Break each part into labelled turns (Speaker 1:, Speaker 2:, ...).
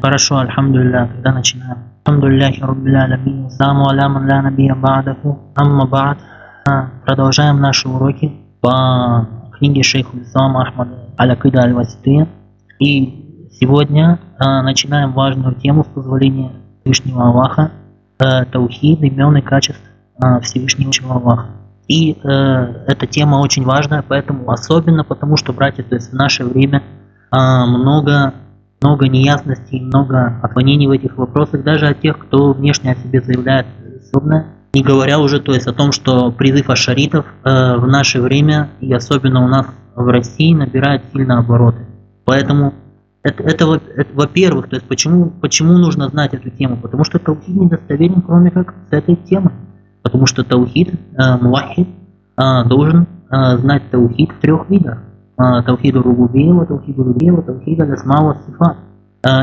Speaker 1: Хорошо, альхамдулилля, тогда начинаем. Альхамдулилляхи руббил алямин, саму аляман ля набия ба'даху, амма ба'д. А, Продолжаем наши уроки по книге шейху Ислама Ахмада Алякида Аль-Васития. И сегодня а, начинаем важную тему с позволения Всевышнего Аллаха, а, таухид, имен и качеств а, Всевышнего Аллаха. И э, эта тема очень важная, поэтому особенно потому, что, братья, то есть в наше время а, много много неясностей, много отклонений в этих вопросах, даже от тех, кто внешне о себе заявляет судно. Не говоря уже то есть о том, что призыв ашаритов э, в наше время, и особенно у нас в России, набирает сильно обороты. Поэтому это, это, это во-первых, то есть почему, почему нужно знать эту тему? Потому что таухид недостоверен, кроме как с этой темы. Потому что таухид, э, муахид, э, должен э, знать таухид в трех видах. Таухиду Рубубия, Таухиду Рубия, Таухида Ласма Сифат.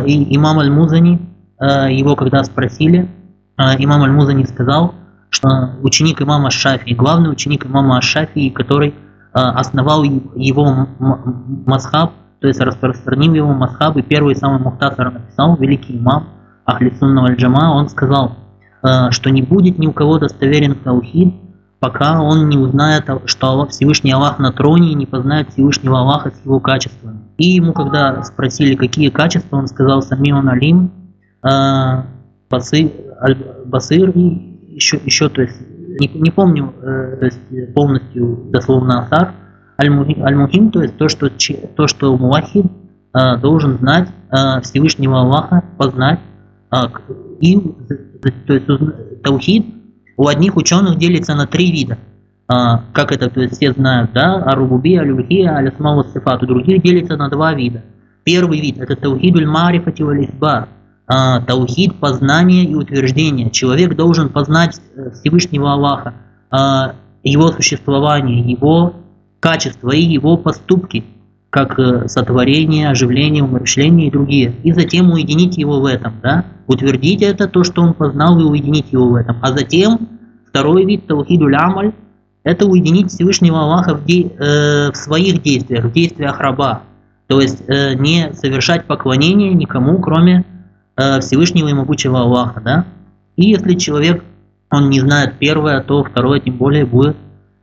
Speaker 1: И имам Аль-Музани, его когда спросили, имам Аль-Музани сказал, что ученик имама Шафи, главный ученик имама Шафи, который основал его масхаб, то есть распространил его масхаб, и первый самый мухтасар написал, великий имам Ахлисунна Аль-Джама, он сказал, что не будет ни у кого достоверен таухид, пока он не узнает, что Всевышний Аллах на троне и не познает Всевышнего Аллаха с его качествами. И ему, когда спросили, какие качества, он сказал Самион Алим, э, басыр, и еще, еще то есть, не, не помню э, то есть, полностью дословно Асар, Аль-Мухим, то есть то, что, то, что Муахид э, должен знать э, Всевышнего Аллаха, познать, и то есть, Таухид у одних ученых делится на три вида. А, как это все знают, да, Арубуби, Алюхия, Алясмау Сифат. У других делится на два вида. Первый вид – это таухидуль марифати валисбар. А, таухид познания и утверждения. Человек должен познать э, Всевышнего Аллаха, а, его существование, его качества и его поступки, как э, сотворение, оживление, умерщвление и другие. И затем уединить его в этом, да? Утвердить это, то, что он познал, и уединить его в этом. А затем второй вид таухиду амаль – это уединить Всевышнего Аллаха в, де, э, в своих действиях, в действиях раба. То есть э, не совершать поклонение никому, кроме э, Всевышнего и могучего Аллаха, да? И если человек, он не знает первое, то второе тем более будет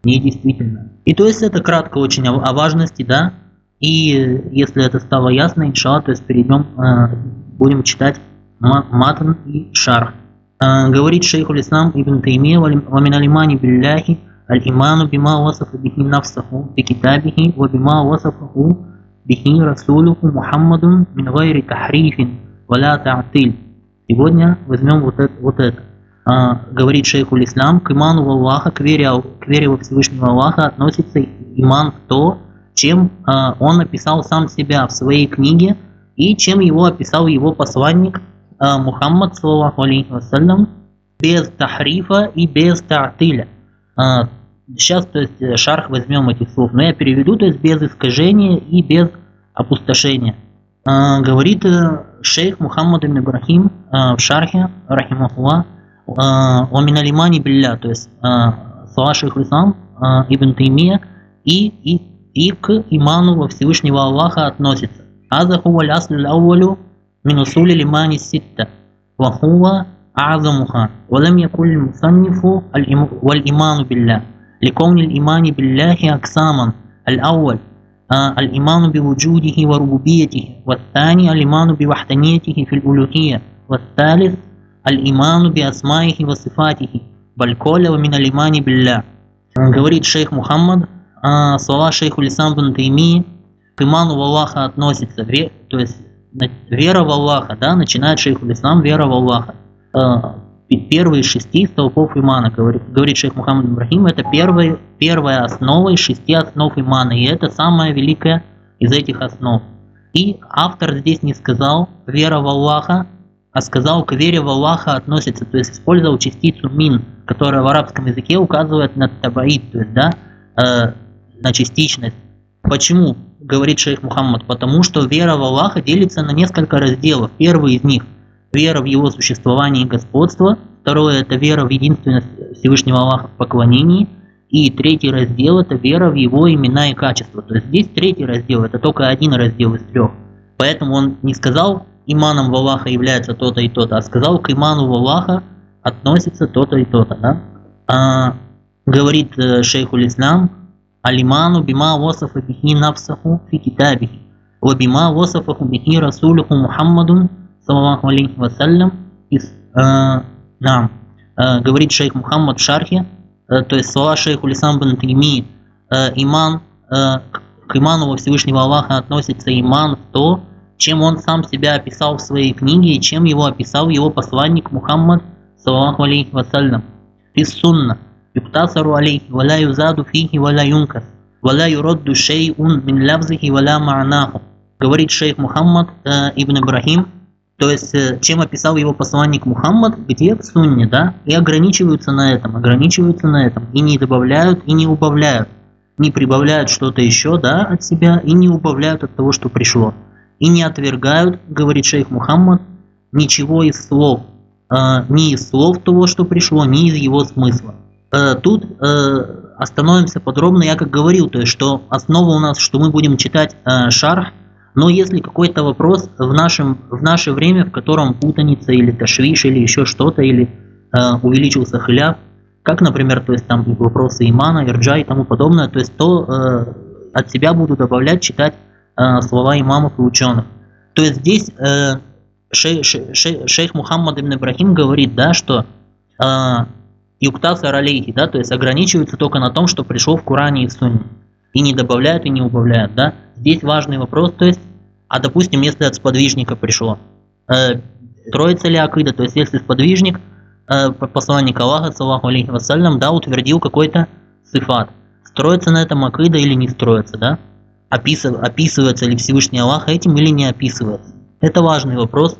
Speaker 1: недействительно. И то есть это кратко очень о, о важности, да? И если это стало ясно, иншалла, то есть перейдем, э, будем читать матан и шарх. Э, говорит шейху Ислам Ибн Тайми, «Вамин алимани билляхи аль-иману бима васафа бихи навсаху бикитабихи ва бима васафаху бихи расулюху мухаммаду мин гайри тахрифин валя таатиль. Сегодня возьмем вот это. Вот это. Говорит шейху Ислам, к иману в Аллаха, к вере, к вере во Всевышнего Аллаха относится иман в то, чем а, он описал сам себя в своей книге и чем его описал его посланник а, Мухаммад, саллаху алейхи вассалям, без тахрифа и без та'тиля. А, сейчас, то есть, э, шарх возьмем этих слов, но я переведу, то есть, без искажения и без опустошения. А, говорит э, шейх Мухаммад ибн Ибрахим в шархе, рахимахуа, о миналимани билля, то есть, слова шейх Ислам, ибн Таймия, и, и, и к иману во Всевышнего Аллаха относится. هذا هو الأصل الأول من أصول الإيمان الستة وهو أعظمها ولم يكن المصنف والإيمان بالله لكون الإيمان بالله أقساما الأول آه الإيمان بوجوده وربوبيته والثاني الإيمان بوحدانيته في الألوهية والثالث الإيمان بأسمائه وصفاته بل كل ومن الإيمان بالله говорит шейх Мухаммад, а, слова шейху Лисам бин Тайми к иману в Аллаха относится, то есть вера в Аллаха, да, начинает шейх Ислам вера в Аллаха. Э, первые шести столпов имана, говорит, говорит шейх Мухаммад Ибрахим, это первая, первая основа из шести основ имана, и это самая великая из этих основ. И автор здесь не сказал вера в Аллаха, а сказал к вере в Аллаха относится, то есть использовал частицу мин, которая в арабском языке указывает на табаид, то есть, да, э, на частичность. Почему? говорит шейх Мухаммад, потому что вера в Аллаха делится на несколько разделов. Первый из них – вера в его существование и господство. Второе – это вера в единственность Всевышнего Аллаха в поклонении. И третий раздел – это вера в его имена и качества. То есть здесь третий раздел – это только один раздел из трех. Поэтому он не сказал иманом в Аллаха является то-то и то-то, а сказал, к иману в Аллаха относится то-то и то-то. Да? А, говорит э, шейхуль Ислам, алиману бима васафа бихи нафсаху фи ва бима васафаху бихи расулюху Мухаммадун, саллаллаху алейхи вассалям, из, э, э, говорит шейх Мухаммад в шархе, э, то есть слова шейху Лисам бен Тайми, иман, к иману во Всевышнего Аллаха относится иман в то, чем он сам себя описал в своей книге и чем его описал его посланник Мухаммад, саллаху алейхи вассалям. Фис сунна, юктасару алейхи, валя юзаду фихи, валя юнкас, валя юрадду шейун мин лавзихи, валя ма'наху. Говорит шейх Мухаммад э, ибн Ибрахим, то есть, э, чем описал его посланник Мухаммад, где в сунне, да, и ограничиваются на этом, ограничиваются на этом, и не добавляют, и не убавляют, не прибавляют что-то еще, да, от себя, и не убавляют от того, что пришло. И не отвергают, говорит шейх Мухаммад, ничего из слов, э, ни из слов того, что пришло, ни из его смысла. Э, тут э, остановимся подробно, я как говорил, то есть, что основа у нас, что мы будем читать э, шарх, но если какой-то вопрос в, нашем, в наше время, в котором путаница или ташвиш, или еще что-то, или э, увеличился хляв, как, например, то есть там вопросы имана, ирджа и тому подобное, то есть то э, от себя буду добавлять, читать э, слова имамов и ученых. То есть здесь э, шей, шей, шейх Мухаммад ибн Ибрахим говорит, да, что э, юктасар алейхи, да, то есть ограничивается только на том, что пришло в Коране и в Сунне. И не добавляют, и не убавляют, да. Здесь важный вопрос, то есть, а допустим, если от сподвижника пришло, э, троица ли акида, то есть если сподвижник, э, посланник Аллаха, саллаху алейхи вассалям, да, утвердил какой-то сифат, строится на этом акида или не строится, да, Описыв, описывается ли Всевышний Аллах этим или не описывается. Это важный вопрос,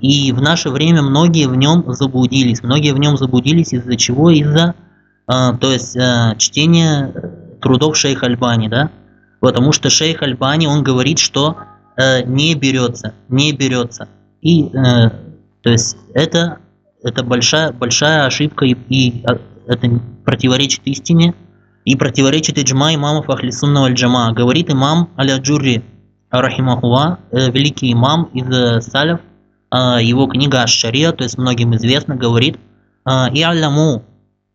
Speaker 1: и в наше время многие в нем заблудились, многие в нем заблудились из-за чего? Из-за, э, то есть, э, чтения трудов шейха Альбани, да, Потому что шейх Альбани, он говорит, что э, не берется, не берется. И, э, то есть, это, это большая, большая ошибка, и, и а, это противоречит истине, и противоречит иджма имамов Ахлисунна аль-Джама. Говорит имам Аля-Джурри, рахимахуа, э, великий имам из Салев, его книга Аш-Шария, то есть многим известно, говорит, «И аляму,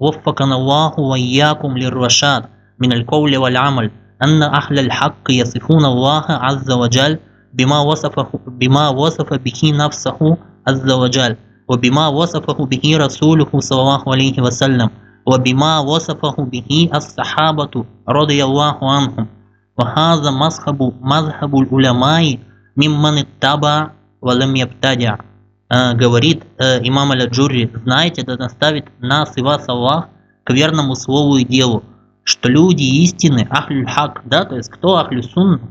Speaker 1: وفقنا الله وإياكم للرشاد من القول والعمل أن أهل الحق يصفون الله عز وجل بما وصفه بما وصف به نفسه عز وجل وبما وصفه به رسوله صلى الله عليه وسلم وبما وصفه به الصحابة رضي الله عنهم وهذا مذهب مذهب العلماء ممن اتبع валям ябтадя, э, говорит э, имам Аль-Джури, знаете, да наставит нас и вас Аллах к верному слову и делу, что люди истины, ахлюль хак, да, то есть кто ахлю сунна,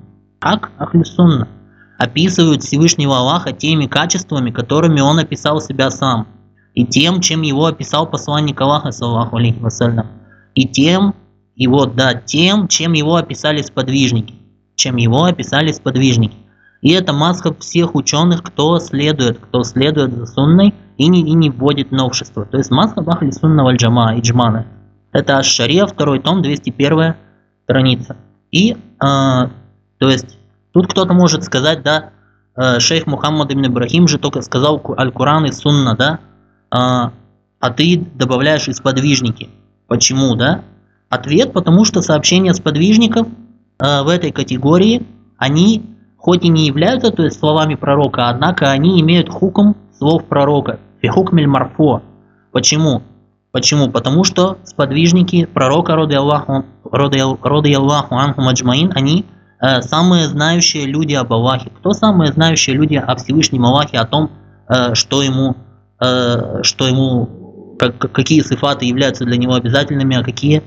Speaker 1: хак ахлю сунна, описывают Всевышнего Аллаха теми качествами, которыми он описал себя сам, и тем, чем его описал посланник Аллаха, саллаху алейхи вассалям, и тем, и вот, да, тем, чем его описали сподвижники, чем его описали сподвижники. И это масхаб всех ученых, кто следует, кто следует за сунной и не, и не вводит новшества. То есть масхаб ахли сунна валь джама, иджмана. Это Аш-Шария, второй том, 201 страница. И, э, то есть, тут кто-то может сказать, да, э, шейх Мухаммад ибн Ибрахим же только сказал Аль-Куран и Сунна, да, э, а ты добавляешь из подвижники. Почему, да? Ответ, потому что сообщения сподвижников э, в этой категории, они хоть и не являются, то есть словами пророка, однако они имеют хуком слов пророка, фихукмель марфо. Почему? Почему? Потому что сподвижники пророка, роды Аллаху, роды Аллаху Анху Маджмаин, они э, самые знающие люди об Аллахе. Кто самые знающие люди о Всевышнем Аллахе, о том, э, что ему, э, что ему как, какие сифаты являются для него обязательными, а какие, э,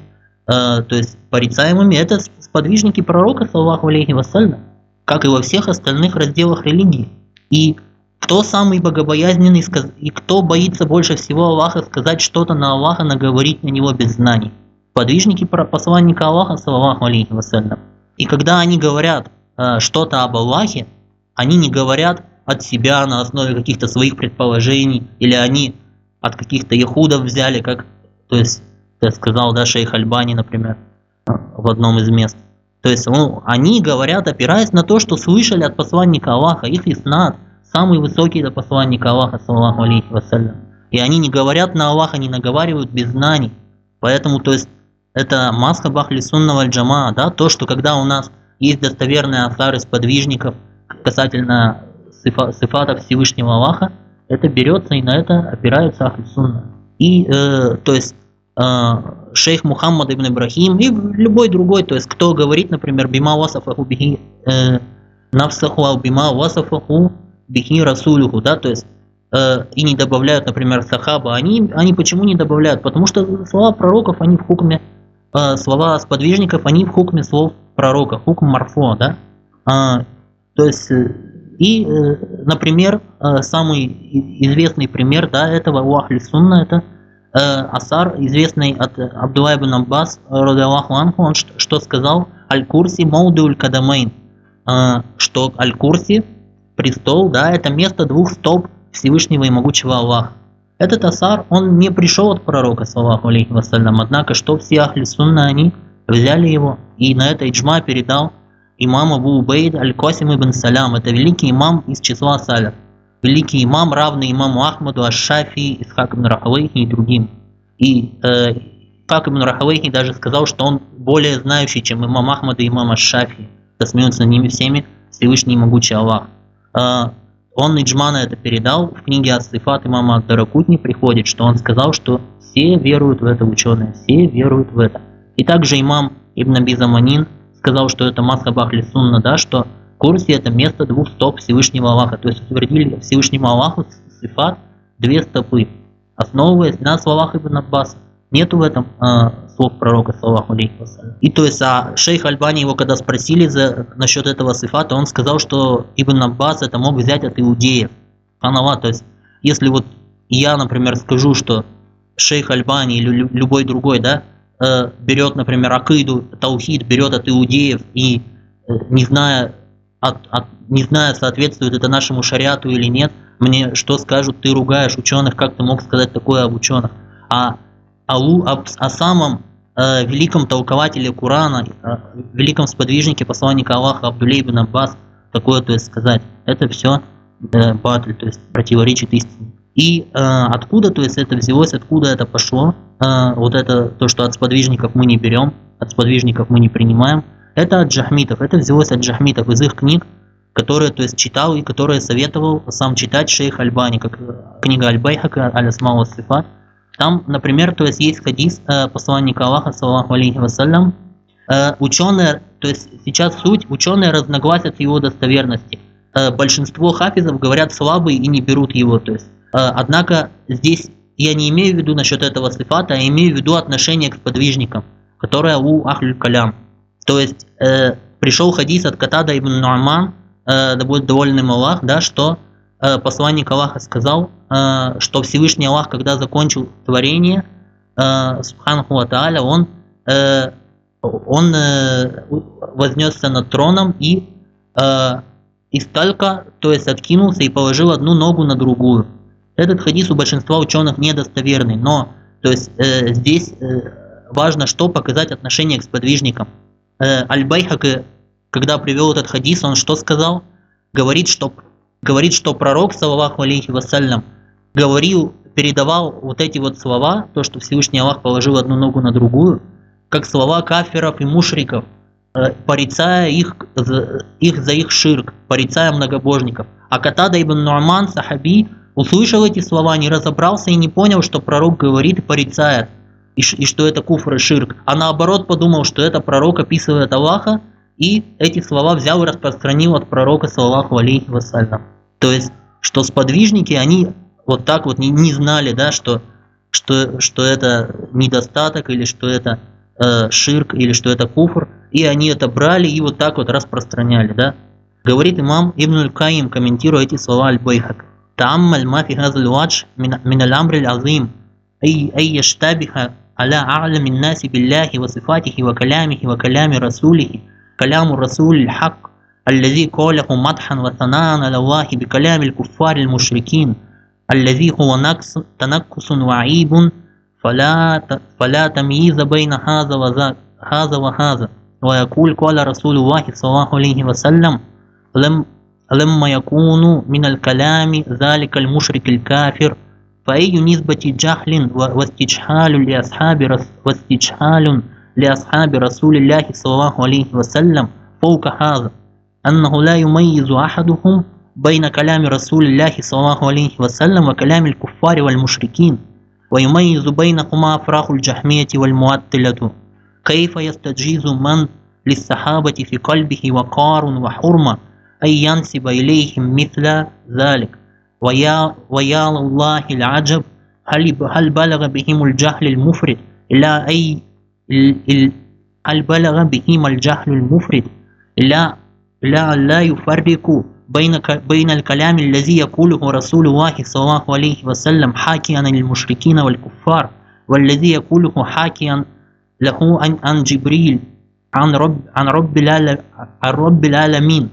Speaker 1: то есть порицаемыми, это сподвижники пророка, саллаху алейхи вассалям, как и во всех остальных разделах религии. И кто самый богобоязненный и кто боится больше всего Аллаха сказать что-то на Аллаха, наговорить на него без знаний? Подвижники посланника Аллаха, саллаху алейхи вассалям. И когда они говорят э, что-то об Аллахе, они не говорят от себя на основе каких-то своих предположений, или они от каких-то яхудов взяли, как, то есть, я сказал, да, шейх Альбани, например, в одном из мест. То есть ну, они говорят, опираясь на то, что слышали от посланника Аллаха, их иснат, самый высокий это посланник Аллаха, саллаху алейхи вассалям. И они не говорят на Аллаха, не наговаривают без знаний. Поэтому, то есть, это маска бахли сунного джама, да, то, что когда у нас есть достоверные асары сподвижников касательно сифа, сифатов Всевышнего Аллаха, это берется и на это опираются ахли сунна. И, э, то есть, шейх Мухаммад ибн Ибрахим и любой другой, то есть, кто говорит, например, бима васафаху бихи э, навсаху ал бима васафаху бихи расулюху, да, то есть, э, и не добавляют, например, сахаба, они, они почему не добавляют? Потому что слова пророков, они в хукме, э, слова сподвижников, они в хукме слов пророка, хукм марфо, да, а, то есть, э, и, э, например, э, самый известный пример да, этого у Ахли Сунна, это Асар, известный от Абдулла ибн Аббас, анху, он что сказал? Аль-Курси Маудуль Кадамейн, что Аль-Курси, престол, да, это место двух стоп Всевышнего и могучего Аллаха. Этот Асар, он не пришел от пророка, саллаху алейхи вассалям, однако, что все Ахли Сунна, они взяли его и на это Иджма передал имам Абу Убейд Аль-Косим ибн Салям. Это великий имам из числа саляф. Великий имам, равный имаму Ахмаду, Аш-Шафи, Исхак ибн Рахавейхи и другим. И э, Исхак ибн Рахавейхи даже сказал, что он более знающий, чем имам Ахмад и имам Аш-Шафи. Посмеются над ними всеми Всевышний и могучий Аллах. Э, он Иджмана это передал. В книге Ас-Сифат имама Даракутни приходит, что он сказал, что все веруют в это ученые, все веруют в это. И также имам Ибн Аби Заманин сказал, что это Масха Бахли Сунна, да, что Курси это место двух стоп Всевышнего Аллаха. То есть утвердили Всевышнему Аллаху сифат две стопы, основываясь на словах Ибн Аббаса. Нету в этом э, слов пророка, саллаху алейхи И то есть, а шейх Альбани его когда спросили за, насчет этого сифата, он сказал, что Ибн Аббас это мог взять от иудеев. Анава, то есть, если вот я, например, скажу, что шейх Альбани или любой другой, да, э, берет, например, акиду, таухид берет от иудеев и э, не зная, от, от, не зная, соответствует это нашему шариату или нет, мне что скажут, ты ругаешь ученых, как ты мог сказать такое об ученых. А о, о, о самом э, великом толкователе Курана, э, великом сподвижнике посланника Аллаха Абдулей ибн Аббас, такое то есть сказать, это все э, батль, то есть противоречит истине. И э, откуда, то есть это взялось, откуда это пошло, э, вот это то, что от сподвижников мы не берем, от сподвижников мы не принимаем, это от джахмитов, это взялось от джахмитов из их книг, которые, то есть читал и которые советовал сам читать шейх Альбани, как книга Аль-Байхака Аль-Асмау Сифат. Там, например, то есть есть хадис э, посланника Аллаха, саллаху алейхи вассалям, э, ученые, то есть сейчас суть, ученые разногласят его достоверности. Э, большинство хафизов говорят слабый и не берут его, то есть Э, однако здесь я не имею в виду насчет этого сифата, а имею в виду отношение к подвижникам, которое у Ахлюль Калям. То есть э, пришел хадис от Катада ибн Нуаман, э, да будет доволен им Аллах, да, что э, посланник Аллаха сказал, э, что Всевышний Аллах, когда закончил творение, э, Субханаху Атааля, он, э, он э, вознесся над троном и э, из талька, то есть откинулся и положил одну ногу на другую. Этот хадис у большинства ученых недостоверный, но то есть э, здесь э, важно что показать отношение к сподвижникам. Э, Аль-Байхак, когда привел этот хадис, он что сказал? Говорит, что, говорит, что пророк, саллаху алейхи вассалям, говорил, передавал вот эти вот слова, то, что Всевышний Аллах положил одну ногу на другую, как слова кафиров и мушриков, э, порицая их, их за их ширк, порицая многобожников. А Катада ибн Нуаман, сахаби, услышал эти слова, не разобрался и не понял, что пророк говорит и порицает, и, и что это куфр и ширк, а наоборот подумал, что это пророк описывает Аллаха, и эти слова взял и распространил от пророка, саллаху алейхи вассалям. То есть, что сподвижники, они вот так вот не, не знали, да, что, что, что это недостаток, или что это э, ширк, или что это куфр, и они это брали и вот так вот распространяли, да. Говорит имам Ибн Каим, комментируя эти слова Аль-Байхак. «Тааммаль ма фи хазал вадж мин аль-амри аль-азим, ай яштабиха على أعلم الناس بالله وصفاته وكلامه وكلام رسوله. كلام الرسول الحق الذي قاله مدحا وثناء على الله بكلام الكفار المشركين. الذي هو نقص تنقص وعيب. فلا فلا تمييز بين هذا وذاك هذا وهذا. ويقول قال رسول الله صلى الله عليه وسلم لم لما يكون من الكلام ذلك المشرك الكافر فأي نسبة جهل واستجحال لأصحاب واستجحال لأصحاب رسول الله صلى الله عليه وسلم فوق هذا أنه لا يميز أحدهم بين كلام رسول الله صلى الله عليه وسلم وكلام الكفار والمشركين ويميز بينهما أفراح الجحمية والمعتلة كيف يستجيز من للصحابة في قلبه وقار وحرمة أن ينسب إليهم مثل ذلك؟ ويا, ويا الله العجب هل, هل بلغ بهم الجهل المفرد إلى أي هل بلغ بهم الجهل المفرد لا لا لا يفرق بين بين الكلام الذي يقوله رسول الله صلى الله عليه وسلم حاكيا للمشركين والكفار والذي يقوله حاكيا له عن, عن جبريل عن رب عن رب عن رب العالمين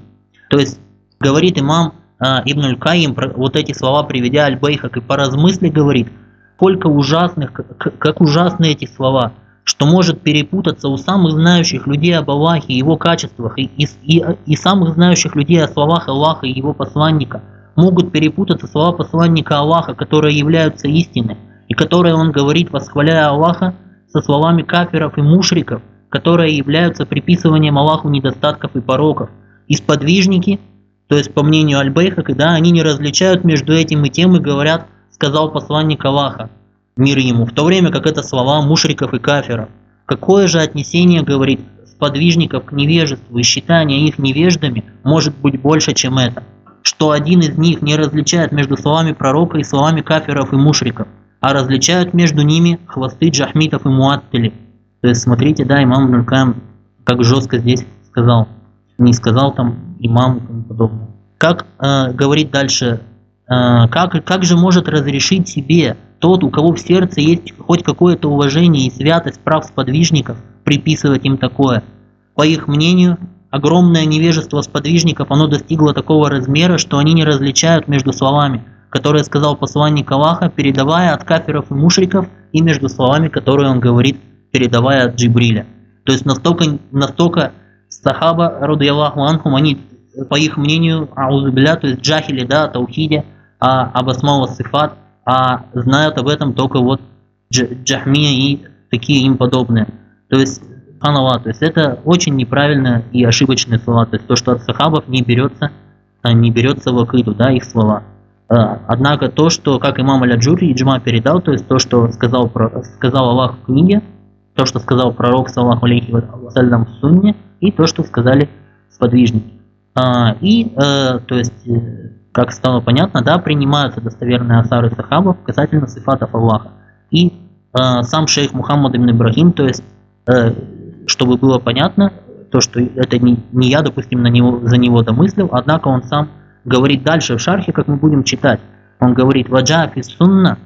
Speaker 1: То есть говорит имам а, Ибн Аль-Каим, вот эти слова приведя Аль-Бейхак и поразмысли говорит, сколько ужасных, как, ужасны эти слова, что может перепутаться у самых знающих людей об Аллахе и его качествах, и, и, и, и самых знающих людей о словах Аллаха и его посланника. Могут перепутаться слова посланника Аллаха, которые являются истиной, и которые он говорит, восхваляя Аллаха, со словами кафиров и мушриков, которые являются приписыванием Аллаху недостатков и пороков. И сподвижники, то есть по мнению Аль-Бейха, когда они не различают между этим и тем и говорят, сказал посланник Аллаха, мир ему, в то время как это слова мушриков и кафиров. Какое же отнесение, говорит, сподвижников к невежеству и считание их невеждами может быть больше, чем это? Что один из них не различает между словами пророка и словами кафиров и мушриков, а различают между ними хвосты джахмитов и муаттили. То есть смотрите, да, имам Нуркам как жестко здесь сказал. Не сказал там имам и тому подобное. Как э, говорит дальше, э, как, как же может разрешить себе тот, у кого в сердце есть хоть какое-то уважение и святость прав сподвижников, приписывать им такое. По их мнению, огромное невежество сподвижников, оно достигло такого размера, что они не различают между словами, которые сказал посланник Аллаха, передавая от кафиров и мушриков, и между словами, которые он говорит, передавая от Джибриля. То есть настолько, настолько сахаба, роду Аллаху анхум, они, по их мнению, аузубиля, то есть джахили, да, таухиде, а об асмау сифат, а знают об этом только вот джахмия и такие им подобные. То есть, ханала, то есть это очень неправильные и ошибочные слова. То есть то, что от сахабов не берется, не берется в акиду, да, их слова. А, однако то, что, как имам Аля-Джури Иджма передал, то есть то, что сказал, сказал Аллах в книге, то, что сказал пророк, саллаху алейхи вассалям в сунне, и то, что сказали сподвижники. А, и, э, то есть, э, как стало понятно, да, принимаются достоверные асары сахабов касательно сифатов Аллаха. И э, сам шейх Мухаммад ибн Ибрагим, то есть, чтобы было понятно, то, что это не, не я, допустим, на него, за него домыслил, однако он сам говорит дальше в шархе, как мы будем читать. Он говорит, «Ваджа сунна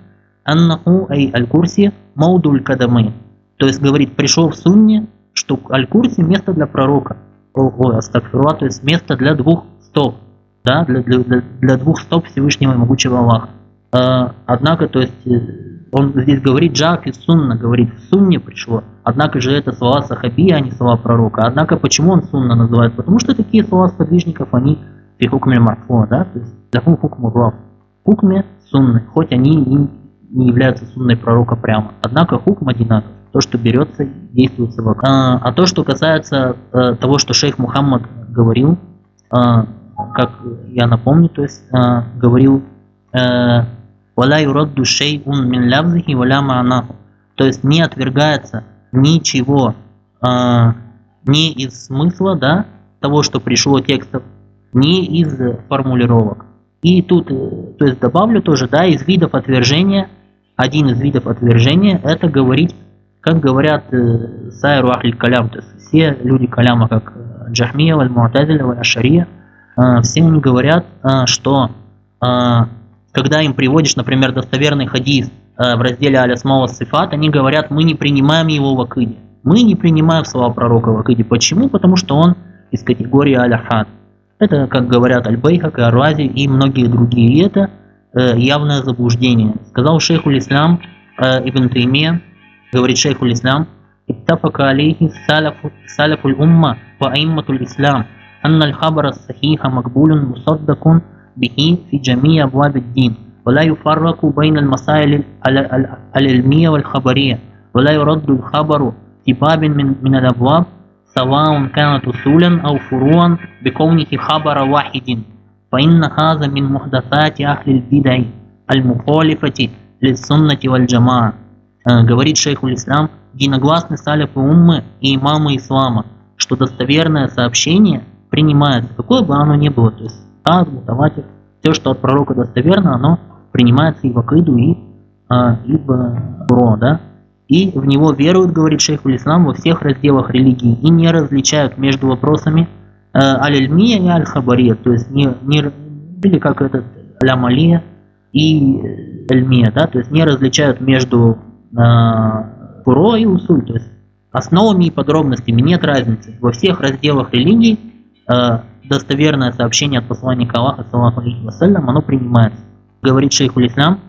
Speaker 1: аннаху ай аль-курси маудуль кадамы». То есть, говорит, пришел в сунне, что аль-курси место для пророка. О, о, астагфирулlah, то есть место для двух стоп да, для, для, для двух стоп Всевышнего и Могучего Аллаха. А, однако, то есть, э, он здесь говорит джак и сунна, говорит, в сунне пришло. Однако же это слова сахабия, а не слова пророка. Однако почему он сунна называет? Потому что такие слова сподвижников, они хукме марфо, да, то есть лаху хукму рав. Хукме сунны, хоть они и не являются сунной пророка прямо. Однако хукм одинаков. То, что берется, действуется вокруг. А, а то, что касается а, того, что шейх Мухаммад говорил, а, как я напомню, то есть э, говорил «Валя юрадду шейун мин лявзихи валя ма'наху». То есть не отвергается ничего э, не из смысла, да, того, что пришло текстов, не из формулировок. И тут, то есть добавлю тоже, да, из видов отвержения, один из видов отвержения, это говорить, как говорят э, сайру ахль калям, все люди каляма, как Джахмия, Аль-Муатазиля, Аль-Ашария, а, все они говорят, что когда им приводишь, например, достоверный хадис в разделе Алясмова Сифат, они говорят, мы не принимаем его в Акиде. Мы не принимаем слова пророка в Акиде. Почему? Потому что он из категории Аляхад. Это, как говорят Аль-Бейхак и Арвази и многие другие. И это э, явное заблуждение. Сказал шейху Ислам э, Ибн Тайме, говорит шейх ислам اتفق عليه سلف, سلف الأمة وأئمة الإسلام أن الخبر الصحيح مقبول مصدق به في جميع أبواب الدين ولا يفرق بين المسائل العلمية والخبرية ولا يرد الخبر في باب من, من الأبواب سواء كانت أصولا أو فروعا بكونه خبر واحد. فإن هذا من محدثات أهل البدع المخالفة للسنة والجماعة. Говорит шейх ислам, единогласны салифы уммы и имамы ислама, что достоверное сообщение принимается, какое бы оно ни было, то есть ад, мутаватир, все, что от пророка достоверно, оно принимается и в акиду, и, а, и в бро, да, и в него веруют, говорит шейх Ислам, во всех разделах религии и не различают между вопросами э, аль-Альмия и аль-Хабария, то есть не, не, или как этот аль-Амалия и Эльмия, да, то есть не различают между э, Э, Куро и усуль, то есть основами и подробностями нет разницы. Во всех разделах религии э, достоверное сообщение от посланника Аллаха, саллаху алейхи вассалям, оно принимается. Говорит шейху Ислам,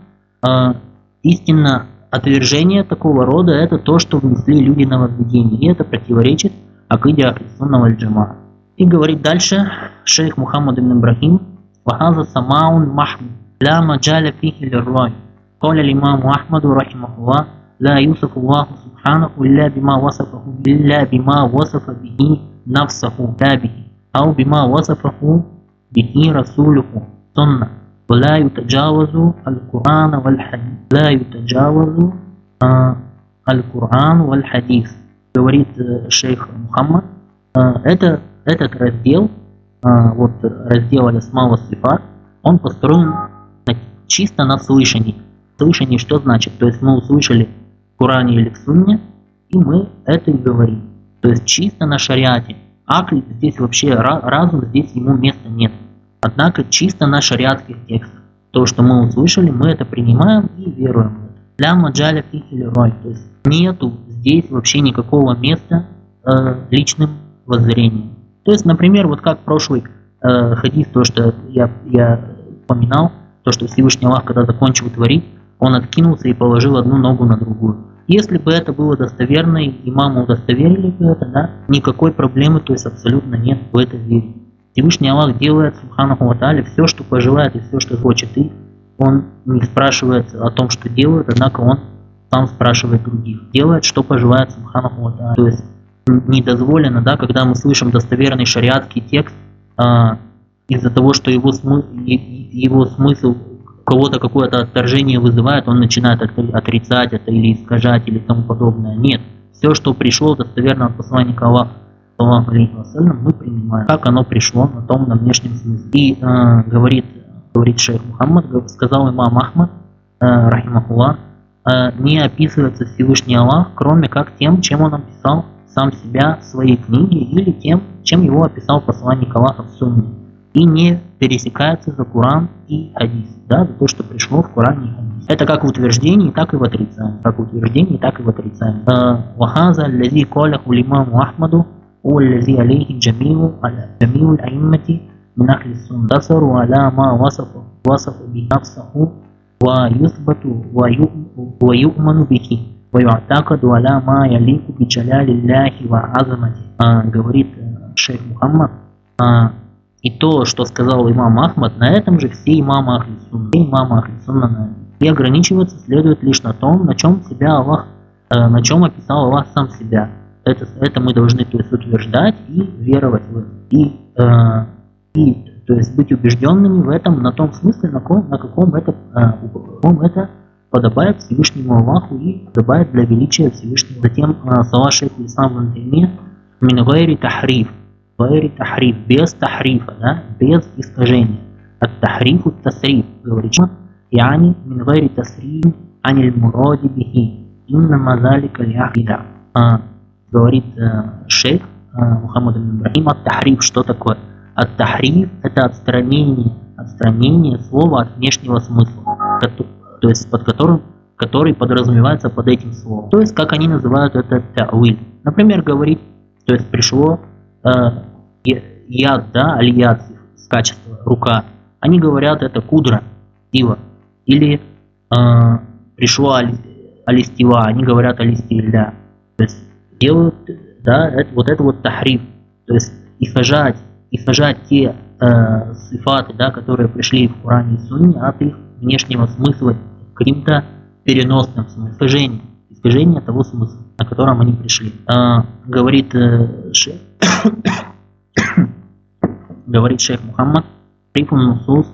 Speaker 1: э, истинно отвержение такого рода – это то, что внесли люди на возведение, и это противоречит акиде Ахлисунного аль-Джамаа. И говорит дальше шейх Мухаммад ибн Ибрахим, «Вахаза самаун махм, ля маджаля фихи лиррой». قال الإمام أحمد رحمه الله لا يوصف الله سبحانه إلا بما وصفه إلا بما وصف به نفسه لا به أو بما وصفه به رسوله سنة ولا يتجاوز القرآن والحديث لا يتجاوز آه القرآن والحديث говорит шейх Мухаммад это, этот раздел вот раздел Алисмала Сифат он построен чисто на слышании слышании что значит то есть мы услышали в Коране или в Сунне и мы это и говорим то есть чисто на шариате акль здесь вообще разум здесь ему места нет Однако чисто на шариатских текстах. То, что мы услышали, мы это принимаем и веруем. Для маджаля фихили роль. То есть нету здесь вообще никакого места э, личным воззрением. То есть, например, вот как прошлый э, хадис, то, что я, я упоминал, то, что Всевышний Аллах, когда закончил творить, он откинулся и положил одну ногу на другую. Если бы это было достоверно, и маму удостоверили бы это, да, никакой проблемы, то есть абсолютно нет в это верить. Всевышний Аллах делает, Субханаху Ваталя, все, что пожелает и все, что хочет. И он не спрашивает о том, что делает, однако он сам спрашивает других. Делает, что пожелает Субханаху Ваталя. То есть не дозволено, да, когда мы слышим достоверный шариатский текст, а, из-за того, что его, смы его смысл кого-то какое-то отторжение вызывает, он начинает отрицать это или искажать или тому подобное. Нет. Все, что пришло достоверно от посланника Аллаха, саллаху вассалям, мы принимаем, как оно пришло на том, на внешнем смысле. И э, говорит, говорит шейх Мухаммад, сказал имам Ахмад, э, рахимахуллах, э, не описывается Всевышний Аллах, кроме как тем, чем он описал сам себя в своей книге или тем, чем его описал посланник Аллаха в Сунне И не пересекается за Куран и Хадис, да, за то, что пришло в Коране и Хадис. Это как в утверждении, так и в отрицании. Как в утверждении, так и в отрицании. Э, Вахаза, лязи коляху лимаму Ахмаду, هو الذي عليه جميع جميع الأئمة من أهل السنة انتصروا على ما وصف وصف بنفسه ويثبت ويؤمن به ويعتقد على ما يليق بجلال الله وعظمته а, говорит шейх Мухаммад а, и то, что сказал имам Ахмад, на этом же все имамы Ахли Сунна, все имамы Ахли Сунна и ограничиваться следует лишь на том, на чем себя Аллах, э, на чем описал Аллах сам себя это, это мы должны то есть, утверждать и веровать в это. И, э, и то есть быть убежденными в этом на том смысле, на каком, на каком это, э, каком это подобает Всевышнему Аллаху и подобает для величия Всевышнего. Затем э, слова шейха Ислам Вантайме «Мингайри тахриф» Байри тахриф, без тахрифа, да, без искажения. От тахрифу тасриф, говорит Яни мин гайри тасриф аниль муради бихи. Инна мазалика ляхида. А, говорит э, шейх э, Мухаммад Ибрахим, от тахриф, что такое? От тахриф это отстранение, отстранение слова от внешнего смысла, то есть под которым который подразумевается под этим словом. То есть, как они называют это тауиль. Например, говорить, то есть пришло яд, да, алияд с качества, рука. Они говорят, это кудра, сила. Или э, пришло али, алистила, они говорят алистиля. То есть делают, да, это, вот это вот тахриф, то есть искажать искажать те э, сифаты, да, которые пришли в Коране и Сунне от их внешнего смысла каким-то переносным смыслом, искажение, искажение того смысла, на котором они пришли. А, говорит э, шейх, говорит шейх Мухаммад, рифун нусус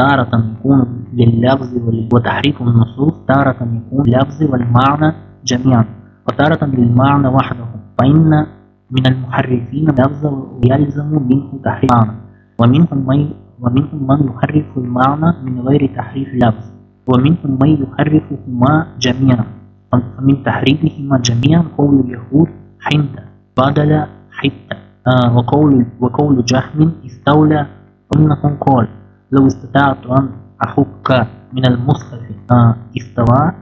Speaker 1: تارة يكون لللفظ وتحريف النصوص تارة يكون لللفظ والمعنى جميعا وتارة للمعنى وحده فإن من المحرفين اللفظ ويلزم منه تحريف المعنى ومنهم من ومنهم من يحرف المعنى من غير تحريف اللفظ ومنهم من يحرفهما جميعا فمن تحريفهما جميعا قول اليهود حنت بدل حتى آه وقول وقول جهم استولى أنه قال لو استطعت أن أحك من المصحف آه استوى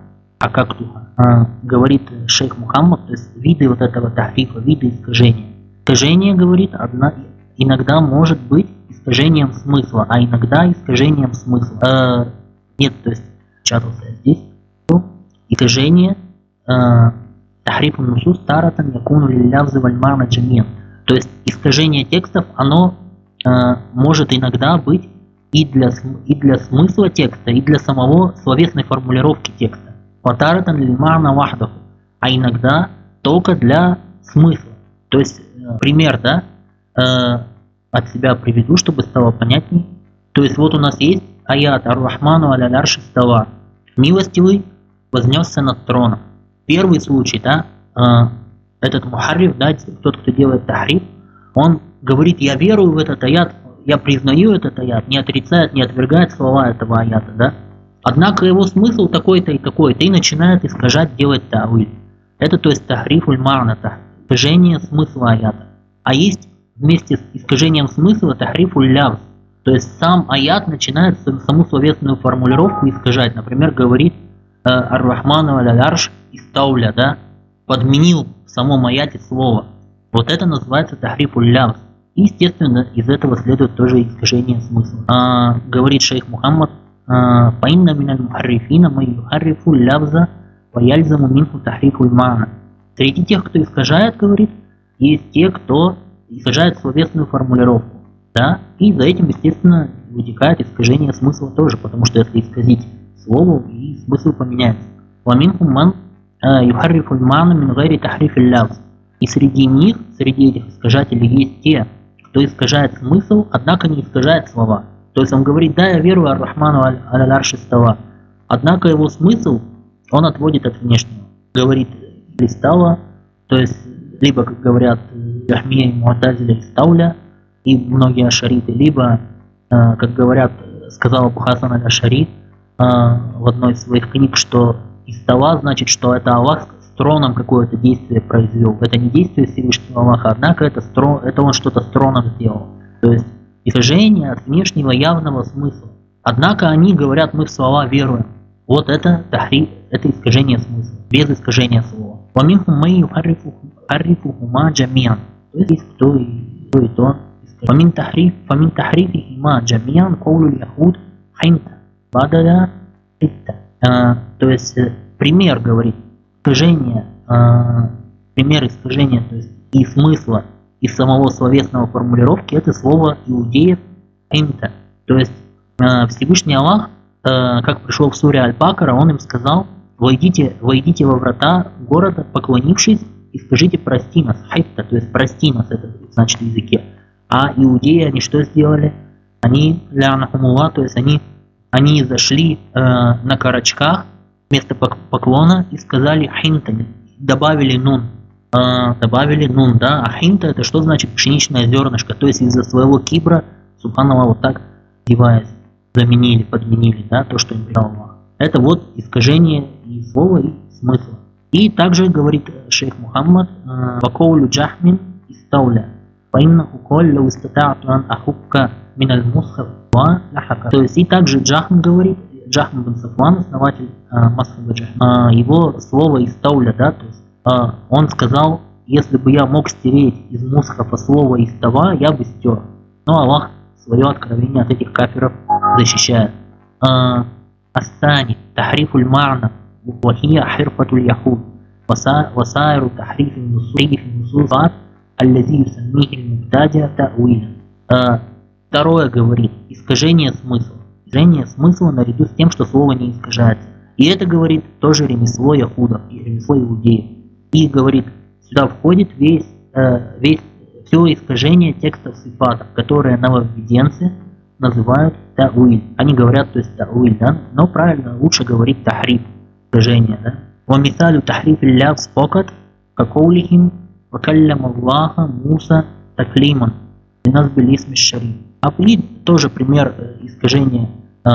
Speaker 1: حككتها آه говорит шейх Мухаммад, то есть виды вот этого тахрифа, виды искажения. Искажение, говорит, одна, иногда может быть искажением смысла, а иногда искажением смысла. Э, нет, то есть печатался здесь, то искажение тахриф нусус таратан якуну лилявзы вальмана джамин. То есть искажение текстов, оно э, может иногда быть и для, и для смысла текста, и для самого словесной формулировки текста. Ватаратан лильмана вахдаху. А иногда только для смысла. То есть, э, пример, да, э, от себя приведу, чтобы стало понятней. То есть, вот у нас есть аят Ар-Рахману аля става. Милостивый вознесся над троном. Первый случай, да, э, этот мухарриф, да, тот, кто делает тахриф, он говорит, я верую в этот аят, я признаю этот аят, не отрицает, не отвергает слова этого аята, да. Однако его смысл такой-то и такой-то, и начинает искажать, делать тавиль. Это то есть тахриф ульмарна, искажение смысла аята. А есть вместе с искажением смысла тахриф уль то есть сам аят начинает саму словесную формулировку искажать. Например, говорит э, Ар-Рахману аль-Арш истауля, да, подменил в самом аяте слово. Вот это называется тахриф уль И, естественно, из этого следует тоже искажение смысла. А, говорит шейх Мухаммад, فإن من المحرفين من يحرف اللفظ ويلزم منه تحريف المعنى. Среди тех, кто искажает, говорит, есть те, кто искажает словесную формулировку. Да? И за этим, естественно, вытекает искажение смысла тоже, потому что если исказить слову и смысл поменяется. Фламинхум ман э, юхаррифуль ману мин. И среди них, среди этих искажателей есть те, кто искажает смысл, однако не искажает слова. То есть он говорит, да, я верую Ар-Рахману Аль-Арши Става. Однако его смысл он отводит от внешнего. Говорит Листава, то есть либо, как говорят Яхмия и Муатазиля Листауля и многие ашариты, либо, э, как говорят, сказал Абу Хасан Аль-Ашарит, Э, в одной из своих книг, что издала, значит, что это Аллах с троном какое-то действие произвел. Это не действие Всевышнего Аллаха, однако это, строн, это он что-то с троном сделал. То есть искажение от внешнего явного смысла. Однако они говорят, мы в слова веруем. Вот это тахри, это искажение смысла, без искажения слова. Ваминхум мэй харрифухума джамиан. То есть есть кто и то, и то. Фамин тахриф, фамин джамиан коулю яхуд хайн Вода, э, а, то есть э, пример говорит, искажение, э, а, пример искажения, то есть и смысла, и самого словесного формулировки это слово иудеев инта. То есть э, Всевышний Аллах, э, как пришел в суре Аль-Бакара, он им сказал, войдите, войдите во врата города, поклонившись, и скажите «прости нас», хайта, то есть «прости нас» это значит в языке. А иудеи, они что сделали? Они, ля то есть они они зашли э, на карачках вместо поклона и сказали «хинта», добавили «нун», э, добавили нун, да, а хинта это что значит? Пшеничное зернышко, то есть из-за своего кибра, субханала, вот так деваясь, заменили, подменили, да, то, что им дал Аллах. Это вот искажение и слова, и смысла. И также говорит шейх Мухаммад, «Вакоулю джахмин истауля, фаиннаху колля устатаату ан ахукка мин аль мусхав ляхака. То есть и также Джахм говорит, Джахм бен Сафван, основатель а, э, Масхаба Джахм, э, а, его слово из Тауля, да, то есть э, он сказал, если бы я мог стереть из Мусхафа слово из Тава, я бы стер. Но Аллах свое откровение от этих каферов защищает. Э, Астани, Тахрифуль Марна, Вахия Ахирфатуль Яхуд, Васайру Тахриф Нусур, Нусур, Аллази Юсамихи Муктадия второе говорит искажение смысла. Искажение смысла наряду с тем, что слово не искажается. И это говорит тоже ремесло Яхуда и ремесло Иудеев. И говорит, сюда входит весь, э, весь все искажение текстов сифатов, которые нововведенцы называют тауиль. Они говорят, то есть тауиль, да? Но правильно, лучше говорить тахриф, искажение, да? ومثال تحريف اللفظ فقط كقولهم وكلم الله موسى تكليما بنصب الاسم الشريف. а и тоже пример искажения, э,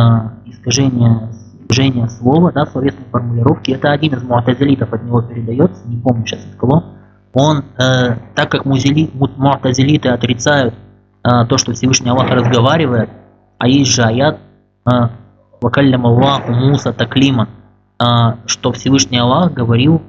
Speaker 1: искажения, искажения слова, да, словесной формулировки. Это один из муатазилитов от него передается, не помню сейчас от кого. Он, э, так как муатазилиты отрицают э, то, что Всевышний Аллах разговаривает, а есть же аят э, «Вакаллям Аллаху Муса таклиман», а, что Всевышний Аллах говорил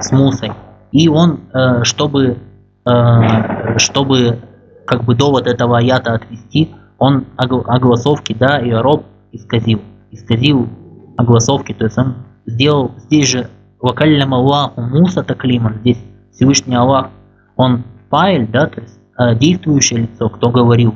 Speaker 1: с Мусой. И он, э, чтобы, э, чтобы как бы довод этого аята отвести, он огласовки, да, и роб исказил. Исказил огласовки, то есть он сделал здесь же вакаллям Аллаху Муса таклиман, здесь Всевышний Аллах, он файль, да, то есть э, действующее лицо, кто говорил,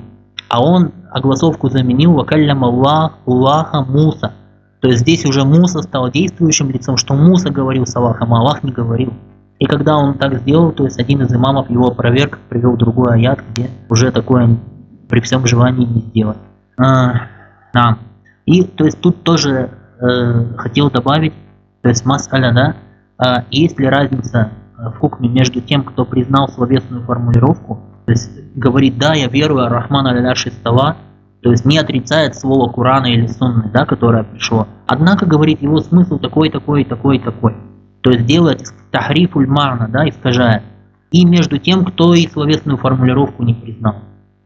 Speaker 1: а он огласовку заменил вакаллям Аллах Аллаха Муса, то есть здесь уже Муса стал действующим лицом, что Муса говорил с Аллахом, а Аллах не говорил. И когда он так сделал, то есть один из имамов его проверк, привел другой аят, где уже такое при всем желании не сделать. А, да. И то есть тут тоже э, хотел добавить, то есть мас'аля, да, а, есть ли разница э, в хукме между тем, кто признал словесную формулировку, то есть говорит, да, я верую, Рахман аля стола, то есть не отрицает слово Курана или Сунны, да, которое пришло. Однако говорит его смысл такой, такой, такой, такой. То есть делает тахрифуль марна, да, искажает. И между тем, кто и словесную формулировку не признал.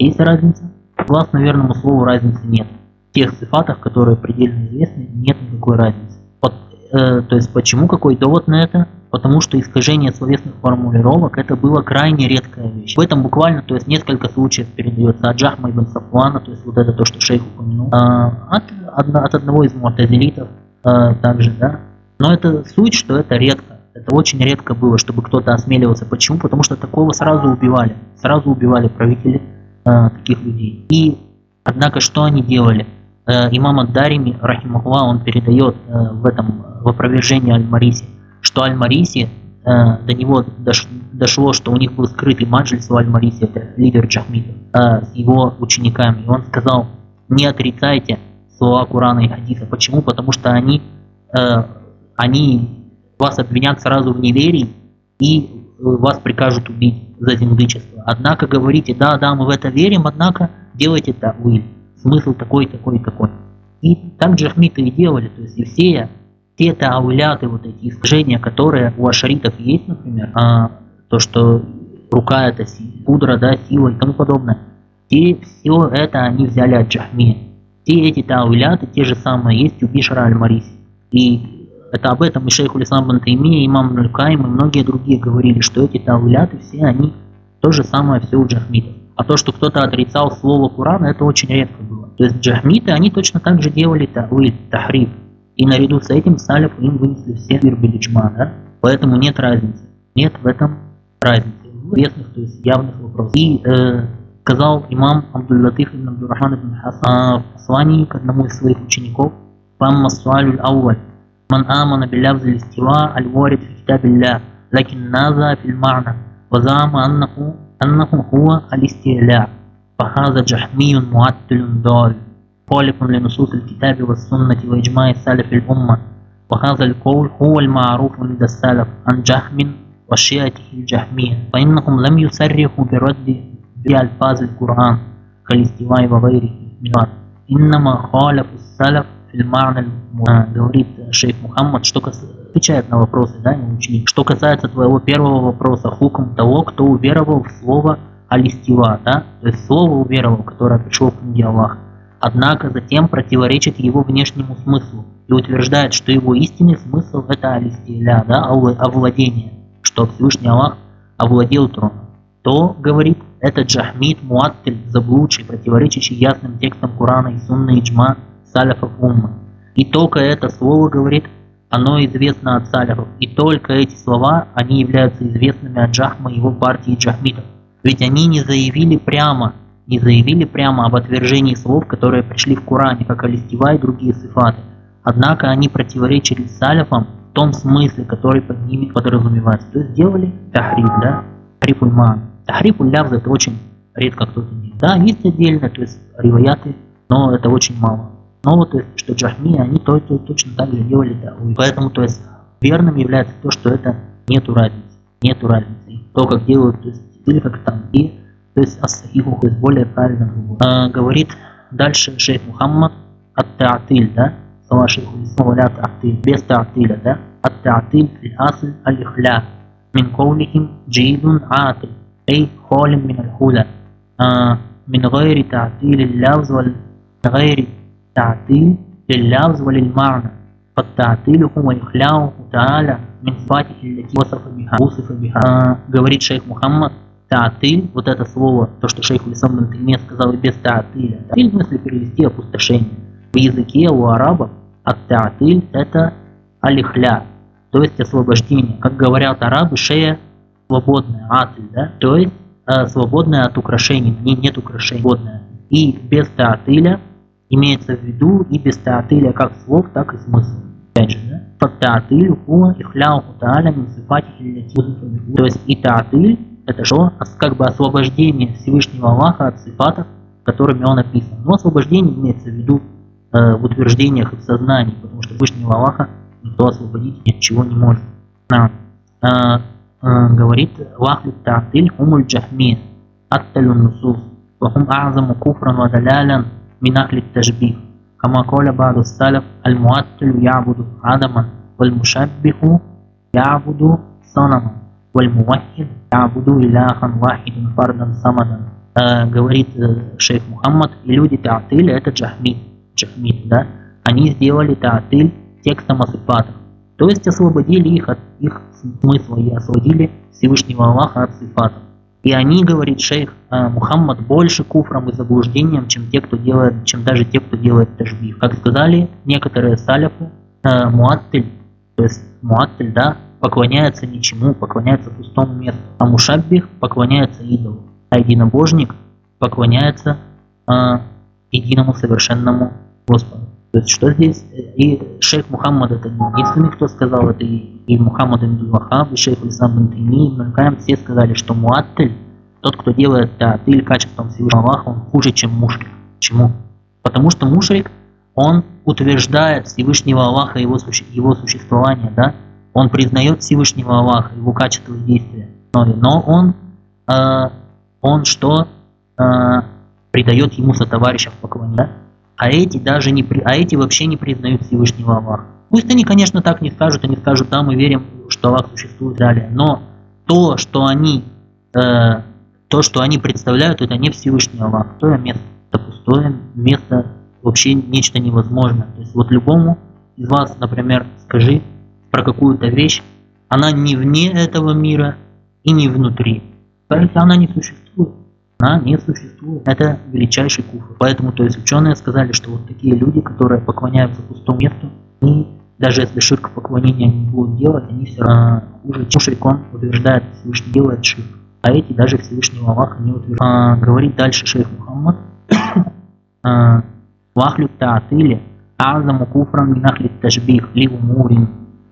Speaker 1: Есть разница? Согласно верному слову разницы нет. В тех цифатах, которые предельно известны, нет никакой разницы. Вот, э, то есть почему, какой довод на это? потому что искажение словесных формулировок это было крайне редкая вещь. В этом буквально, то есть несколько случаев передается от Джахма ибн Сафуана, то есть вот это то, что шейх упомянул, а, от, от одного из муатазилитов а, также, да. Но это суть, что это редко. Это очень редко было, чтобы кто-то осмеливался. Почему? Потому что такого сразу убивали. Сразу убивали правители э, таких людей. И, однако, что они делали? Э, имам Ад-Дарими, рахимахуа, он передает э, в этом, в опровержении Аль-Мариси, что Аль-Мариси, э, до него дош, дошло, что у них был скрытый маджлис у Аль-Мариси, это лидер Джахмида, э, с его учениками. И он сказал, не отрицайте слова Курана и Хадиса. Почему? Потому что они, э, они вас обвинят сразу в неверии и вас прикажут убить за зиндычество. Однако говорите, да, да, мы в это верим, однако делайте это вы. Смысл такой, такой, такой. И так джахмиты и делали, то есть Евсея те тауляты, вот эти искажения, которые у ашаритов есть, например, а, то, что рука это пудра, да, сила и тому подобное, те все это они взяли от Джахми. Те эти тауляты, те же самые есть у Бишара Аль-Мариси. И это об этом и шейх Улислам Бантайми, имам Нулькаим и многие другие говорили, что эти тауляты все они то же самое все у джахмитов. А то, что кто-то отрицал слово Курана, это очень редко было. То есть джахмиты, они точно так же делали тауиль, тахриф. И наряду с этим салиф им вынесли все ирбилиджма, да? Поэтому нет разницы. Нет в этом разницы. В известных, то есть явных вопросах. И э, сказал имам Абдул-Латиф ибн Абдуррахман ибн Хасан в послании к одному из своих учеников «Фамма суалюль ауаль, من آمن بلفظ الاستواء الوارد في كتاب الله لكن نازع في المعنى وزعم أنه, أنه هو الاستعلاء. فهذا جحمي معتل ضال خالف لنصوص الكتاب والسنة وإجماع سلف الأمة. وهذا القول هو المعروف عند السلف عن جهم وشيعته الجهمية فإنهم لم يصرحوا برد بألفاظ القرآن كالاستواء وغيره من إنما خالفوا السلف Эльмар а, говорит шейх Мухаммад, что отвечает на вопросы, да, не ученик. Что касается твоего первого вопроса, хуком того, кто уверовал в слово Алистива, да, то есть слово уверовал, которое пришло к книге Аллаха. Однако затем противоречит его внешнему смыслу и утверждает, что его истинный смысл это алистиля, да, овладение, что Всевышний Аллах овладел троном. То, говорит, это джахмид муаттель, заблудший, противоречащий ясным текстам Курана и сунны и джма, саляфов умма. И только это слово, говорит, оно известно от саляфов. И только эти слова, они являются известными от Джахма и его партии джахмитов. Ведь они не заявили прямо, не заявили прямо об отвержении слов, которые пришли в Коране, как алистива и другие сифаты. Однако они противоречили саляфам в том смысле, который под ними подразумевается. То есть сделали тахриф, да, тахриф ульман. Тахриф улявз это очень редко кто-то делает. Да, есть отдельно, то есть риваяты, но это очень мало. Но вот что джахми, они то, то, точно так же делали тауи. Поэтому то есть верным является то, что это нету разницы. Нету разницы. И то, как делают, то есть или как там и, то есть ас-сахиху, то есть более правильно. А, говорит дальше шейх Мухаммад ат-таатиль, да? Слова шейху Исмауля таатиль, без таатиля, да? Ат-таатиль фил асль аль-ихля мин коулихим джидун атиль, эй холим мин аль-хуля, а, мин гайри таатиль лавз валь гайри تعطيل لللفظ وللمعنى فالتعطيل هو إخلاؤه تعالى من صفاته التي وصف بها وصف بها آه говорит шейх Мухаммад Таатиль, вот это слово, то, что шейх Улисам Бантыме сказал без таатиля. Таатиль в смысле перевести опустошение. В языке у арабов от таатиль это алихля, то есть освобождение. Как говорят арабы, шея свободная, атиль, да, то есть э, свободная от украшений, на ней нет украшений, свободная. И без таатиля Имеется в виду и без таатыля как слов, так и смысл. Опять же, да? Фаттаатыль хуа ихляуху тааля мин сифатихи То есть и таатыль – это что? А как бы освобождение Всевышнего Аллаха от сифатов, которыми он описан. Но освобождение имеется в виду э, в утверждениях и в сознании, потому что Всевышнего Аллаха никто освободить ни от чего не может. Да. Э, э, говорит «Вахли таатиль хумуль джахми атталюн нусус, вахум а'заму куфран ва من أهل التشبيه كما قال بعض السلف المعتل يعبد عدما والمشبه يعبد صنما والموحد يعبد إلها واحد فردا صمدا говорит шейх Мухаммад, и люди Таатиль это джахмид, джахмид, да, они сделали Таатиль текстом о сифатах. То есть освободили их от их смысла и освободили Всевышнего Аллаха от сифатов. И они, говорит шейх э, Мухаммад, больше куфром и заблуждением, чем те, кто делает, чем даже те, кто делает тажбих. Как сказали некоторые саляфы, э, муаттиль, то есть муаттиль, да, поклоняется ничему, поклоняется пустому месту. А мушаббих поклоняется идолу. А единобожник поклоняется э, единому совершенному Господу. То есть что здесь? И шейх Мухаммад это не единственный, кто сказал это, и, и Мухаммад ибн Вахаб, и шейх Исам ибн Тайми, ибн Каям, все сказали, что муаттель, тот, кто делает таатыль качеством Всевышнего Аллаха, он хуже, чем мушрик. Почему? Потому что мушрик, он утверждает Всевышнего Аллаха его, его существование, да? Он признает Всевышнего Аллаха, его качество и действия. Но, но он, э, он что? Э, придает ему сотоварища в поклоне, да? а эти даже не, а эти вообще не признают Всевышнего Аллаха. Пусть они, конечно, так не скажут, они скажут, да, мы верим, что Аллах существует далее, но то, что они, э, то, что они представляют, это не Всевышний Аллах, пустое место, это пустое место, вообще нечто невозможное. То есть вот любому из вас, например, скажи про какую-то вещь, она не вне этого мира и не внутри. Кажется, она не существует она не существует. Это величайший куфр. Поэтому, то есть ученые сказали, что вот такие люди, которые поклоняются пустому месту, и даже если ширк поклонения не будут делать, они все равно хуже, чем ширк он утверждает, Всевышний делает ширк. А эти даже Всевышнего Аллаха не утверждают. А, говорит дальше шейх Мухаммад. А, Вахлю таатили азаму куфрам минахли тажбих ли умурин.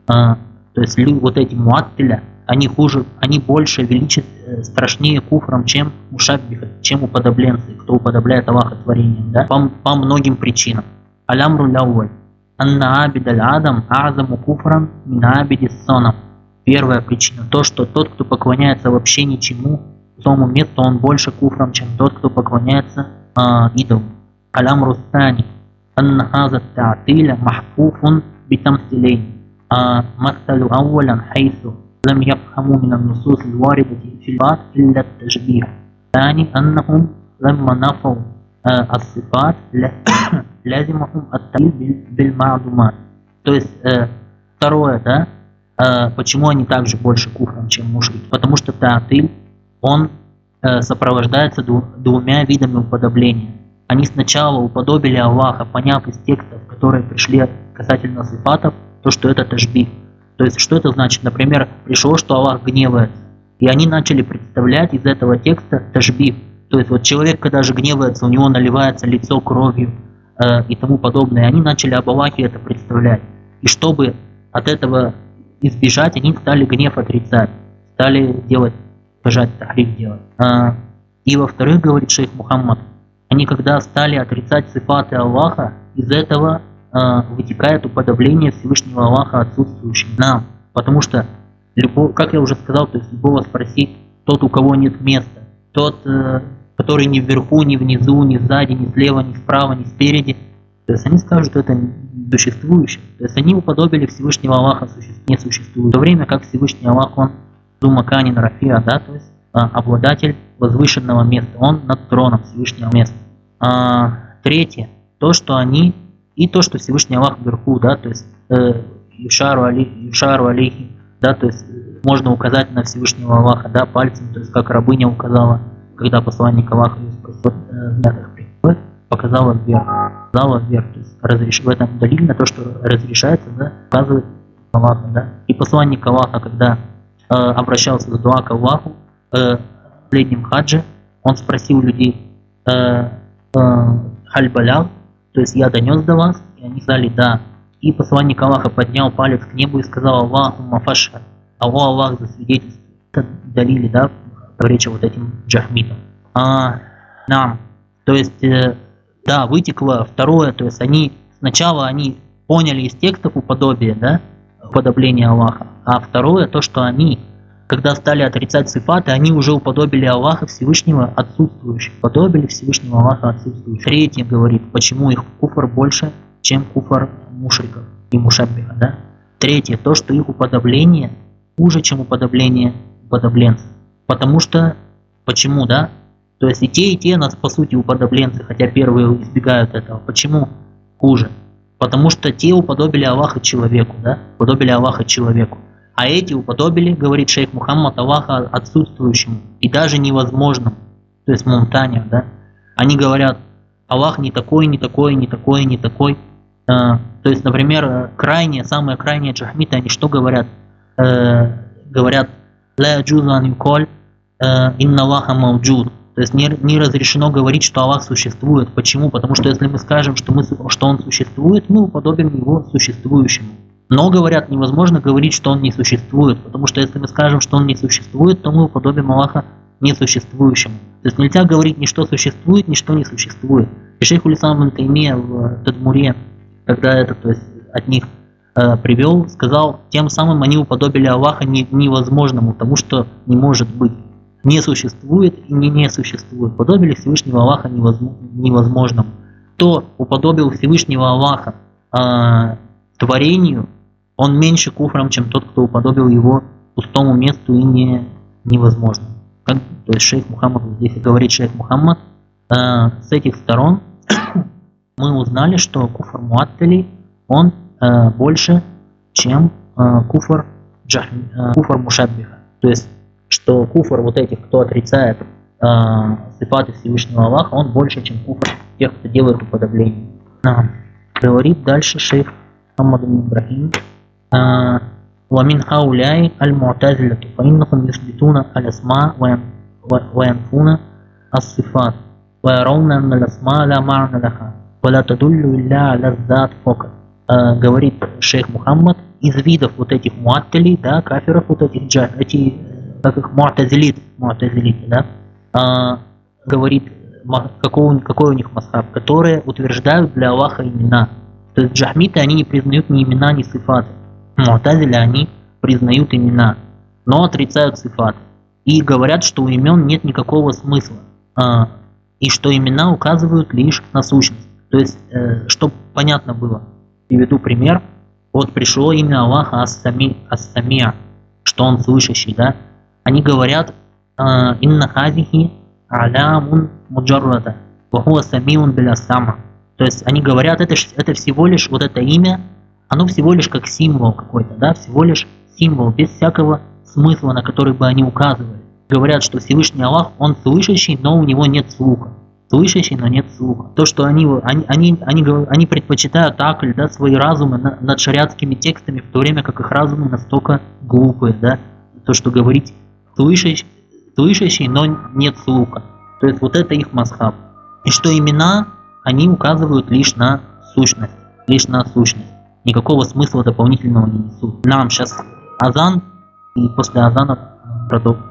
Speaker 1: А, то есть вот эти муаттиля, они хуже, они больше величат, э, страшнее куфрам, чем мушаббиха, чем уподобленцы, кто уподобляет Аллаха творением, да, по, по многим причинам. Алямру лявваль. Анна абид аль-адам азаму куфрам мин абиди сонам. Первая причина, то, что тот, кто поклоняется вообще ничему, тому месту, он больше куфром, чем тот, кто поклоняется э, идолу. Алямру стани. Анна хаза та'тиля махфуфун битамсилейн. مثل أولا حيث لم يفهموا من النصوص الواردة في البعض إلا التشبيه ثاني أنهم لما نفوا الصفات لازمهم التعليل بالمعلومات то есть э, второе да э, почему они также больше куфром чем мушрики потому что таатиль он э, сопровождается дву, двумя видами уподобления они сначала уподобили Аллаха поняв из текстов которые пришли касательно сифатов то что это тажбих то есть, что это значит? Например, пришло, что Аллах гневается. И они начали представлять из этого текста тажбив. то есть вот человек, когда же гневается, у него наливается лицо кровью э, и тому подобное. Они начали об Аллахе это представлять. И чтобы от этого избежать, они стали гнев отрицать, стали делать, бежать тахриф делать. А, и во-вторых, говорит шейх Мухаммад, они когда стали отрицать сифаты Аллаха, из этого э, вытекает уподобление Всевышнего Аллаха отсутствующим нам. Потому что, любого, как я уже сказал, то есть любого спросить, тот, у кого нет места, тот, э, который ни вверху, ни внизу, ни сзади, ни слева, ни справа, ни спереди, то есть они скажут, что это существующее. То есть они уподобили Всевышнего Аллаха не существует. В то время как Всевышний Аллах, он Думаканин Рафиа, да, то есть а, обладатель возвышенного места, он над троном Всевышнего места. А, третье, то, что они, и то, что Всевышний Аллах вверху, да, то есть э, Юшару, али, Юшару Алейхи, да, то есть э, можно указать на Всевышнего Аллаха, да, пальцем, то есть как рабыня указала, когда посланник Аллаха спросил, э, приходит, показала вверх, показала вверх, то есть разреш... в этом далиль на то, что разрешается, да, указывает Аллаха, да. И посланник Аллаха, когда э, обращался за дуа к Аллаху, э, в последнем хаджи, он спросил людей, э, э, хальбалял, то есть я донес до вас, и они сказали да. И посланник Аллаха поднял палец к небу и сказал Аллаху мафаша, Аллах Аллах. Это далили, да, речи вот этим джахмитам. А, нам, то есть, э, да, вытекло второе, то есть они, сначала они поняли из текстов уподобие, да, уподобление Аллаха, а второе, то, что они когда стали отрицать сифаты, они уже уподобили Аллаха Всевышнего отсутствующих. Подобили Всевышнего Аллаха отсутствующих. Третье говорит, почему их куфар больше, чем куфар мушриков и мушаббиха. Да? Третье, то, что их уподобление хуже, чем уподобление уподобленцев. Потому что, почему, да? То есть и те, и те нас по сути уподобленцы, хотя первые избегают этого. Почему хуже? Потому что те уподобили Аллаха человеку, да? Уподобили Аллаха человеку. А эти уподобили, говорит шейх Мухаммад, Аллаха отсутствующему и даже невозможному. То есть мумтаня, да. Они говорят, Аллах не такой, не такой, не такой, не такой. А, то есть, например, крайние, самые крайние джахмиты, они что говорят? Э, говорят, ла джузан юколь инна Аллаха мауджуд. То есть не, не разрешено говорить, что Аллах существует. Почему? Потому что если мы скажем, что, мы, что Он существует, мы уподобим Его существующему. Но, говорят, невозможно говорить, что он не существует, потому что если мы скажем, что он не существует, то мы уподобим Аллаха несуществующему. То есть нельзя говорить ни что существует, ни что не существует. И шейх Улисам Таймия в Тадмуре, когда это, то есть от них э, привел, сказал, тем самым они уподобили Аллаха не, невозможному, тому, что не может быть. Не существует и не не существует. Подобили Всевышнего Аллаха невозможному. Кто уподобил Всевышнего Аллаха э, творению, он меньше куфром, чем тот, кто уподобил его пустому месту и не, невозможно. Как, то есть шейх Мухаммад, здесь говорит шейх Мухаммад, э, с этих сторон мы узнали, что куфр Муаттали, он э, больше, чем э, куфр, джах, э, куфр Мушаббиха. То есть, что куфр вот этих, кто отрицает э, сифаты Всевышнего Аллаха, он больше, чем куфр тех, кто делает уподобление. А, говорит дальше шейх Мухаммад Ибрахим. ومن هؤلاء المعتزلة فإنهم يثبتون الأسماء وينفون الصفات ويرون أن الأسماء لا معنى لها ولا تدل إلا على الذات فقط говорит шейх Мухаммад из видов вот этих муатталей, да, кафиров, вот этих джа, эти, как их муатазилит, муатазилит, да, а, говорит, какой, какой у них масхаб, которые утверждают для Аллаха имена. То есть джахмиты, они не признают ни имена, ни сифаты. Муатазили они признают имена, но отрицают сифат. И говорят, что у имен нет никакого смысла. А, и что имена указывают лишь на сущность. То есть, э, чтобы понятно было, приведу пример. Вот пришло имя Аллаха Ас-Сами, Ас-Самия, что он слышащий, да? Они говорят, «А, инна хазихи алямун муджаррада, вахуа самиун биля сама. То есть они говорят, это, это всего лишь вот это имя, оно всего лишь как символ какой-то, да, всего лишь символ, без всякого смысла, на который бы они указывали. Говорят, что Всевышний Аллах, он слышащий, но у него нет слуха. Слышащий, но нет слуха. То, что они, они, они, они, они предпочитают акль, да, свои разумы над шариатскими текстами, в то время как их разумы настолько глупые, да, то, что говорить слышащий, слышащий, но нет слуха. То есть вот это их масхаб. И что имена, они указывают лишь на сущность. Лишь на сущность. Никакого смысла дополнительного не несут. Нам сейчас азан, и после азана продолжим.